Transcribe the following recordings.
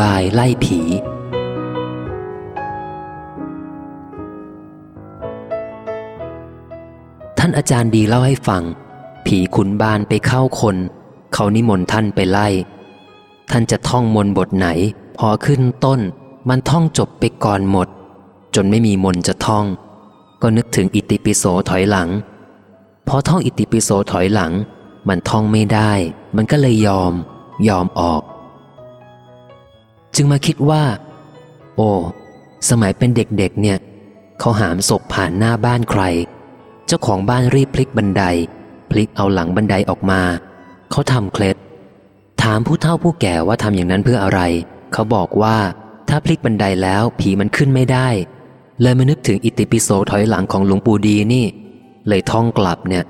บายไล่ผี ท่านอาจารย์ดีเล่าให้ฟัง ผีขุนบานไปเข้าคน เขานิมนต์ท่านไปไล่ ท่านจะท่องมนบทไหน พอขึ้นต้น มันท่องจบไปก่อนหมด จนไม่มีมนจะท่อง ก็นึกถึงอิติปิโสถอยหลัง พอท่องอิติปิโสถอยหลัง มันท่องไม่ได้ มันก็เลยยอม ยอมออก จึงมาคิดว่า โอ้ สมัยเป็นเด็กๆเนี่ย เขาหามศพผ่านหน้าบ้านใคร เจ้าของบ้านรีบพลิกบันได พลิกเอาหลังบันไดออกมา เขาทำเคล็ด ถามผู้เฒ่าผู้แก่ว่าทำอย่างนั้นเพื่ออะไร เขาบอกว่าถ้าพลิกบันไดแล้วผีมันขึ้นไม่ได้ เลยมานึกถึงอิติปิโสถอยหลังของหลวงปู่ดีนี่ เลยท่องกลับเนี่ย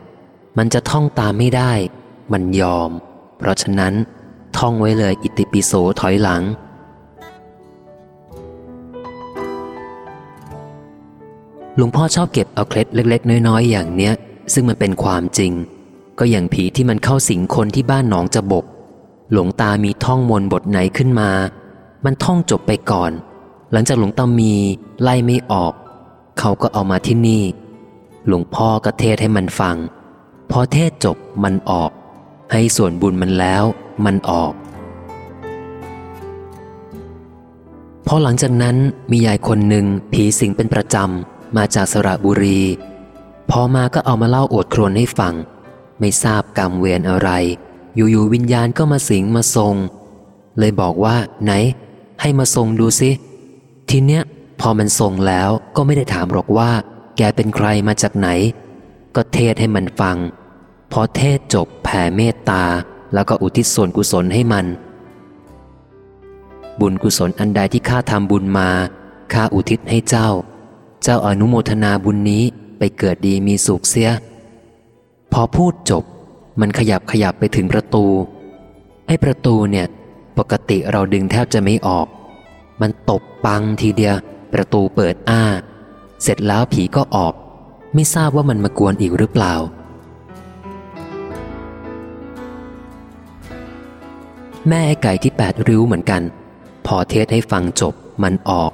มันจะท่องตามไม่ได้ มันยอม เพราะฉะนั้น ท่องไว้เลยอิติปิโสถอยหลัง หลวงพ่อชอบเก็บเอาเคล็ดเล็ก ๆ น้อยๆอย่างเนี้ย ซึ่งมันเป็นความจริง ก็อย่างผีที่มันเข้าสิงคนที่บ้านหนองจะบก หลวงตามีท่องมนบทไหนขึ้นมา มันท่องจบไปก่อน หลังจากหลวงตามีไล่ไม่ออก เขาก็เอามาที่นี่ หลวงพ่อก็เทศให้มันฟัง พอเทศจบมันออก ให้ส่วนบุญมันแล้ว มันออกพอหลังจากนั้นมียายคนหนึ่งผีสิงเป็นประจำ มาจากสระบุรี พอมาก็เอามาเล่าโอดครวนให้ฟัง ไม่ทราบกรรมเวรอะไร อยู่ๆวิญญาณก็มาสิงมาทรง เลยบอกว่า ไหน ให้มาทรงดูสิทีเนี้ยพอมันทรงแล้วก็ไม่ได้ถามหรอกว่า แกเป็นใครมาจากไหน ก็เทศให้มันฟัง พอเทศจบแผ่เมตตา แล้วก็อุทิศส่วนกุศลให้มัน บุญกุศลอันใดที่ข้าทำบุญมาข้าอุทิศให้เจ้า เจ้าอนุโมทนาบุญนี้ไปเกิดดีมีสุขเสีย พอพูดจบ มันขยับขยับไปถึงประตู ไอ้ประตูเนี่ย ปกติเราดึงแทบจะไม่ออก มันตบปังทีเดียว ประตูเปิดอ้า เสร็จแล้วผีก็ออก ไม่ทราบว่ามันมากวนอีกหรือเปล่า แม่ไอ้ไก่ที่แปดริ้วเหมือนกัน พอเทศให้ฟังจบมันออก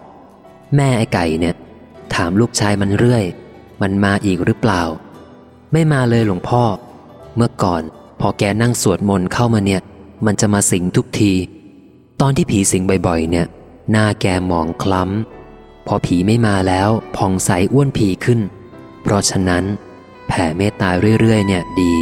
แม่ไอ้ไก่เนี่ย ถามลูกชายมันเรื่อย มันมาอีกหรือเปล่า ไม่มาเลยหลวงพ่อ เมื่อก่อนพอแกนั่งสวดมนต์เข้ามาเนี่ย มันจะมาสิงทุกที ตอนที่ผีสิงบ่อยๆ เนี่ย หน้าแกหมองคล้ำ พอผีไม่มาแล้วผ่องใสอ้วนผีขึ้น เพราะฉะนั้น แผ่เมตตาเรื่อยๆ เนี่ยดี